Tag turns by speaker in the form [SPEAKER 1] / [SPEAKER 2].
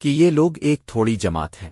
[SPEAKER 1] کہ یہ لوگ ایک تھوڑی جماعت ہیں۔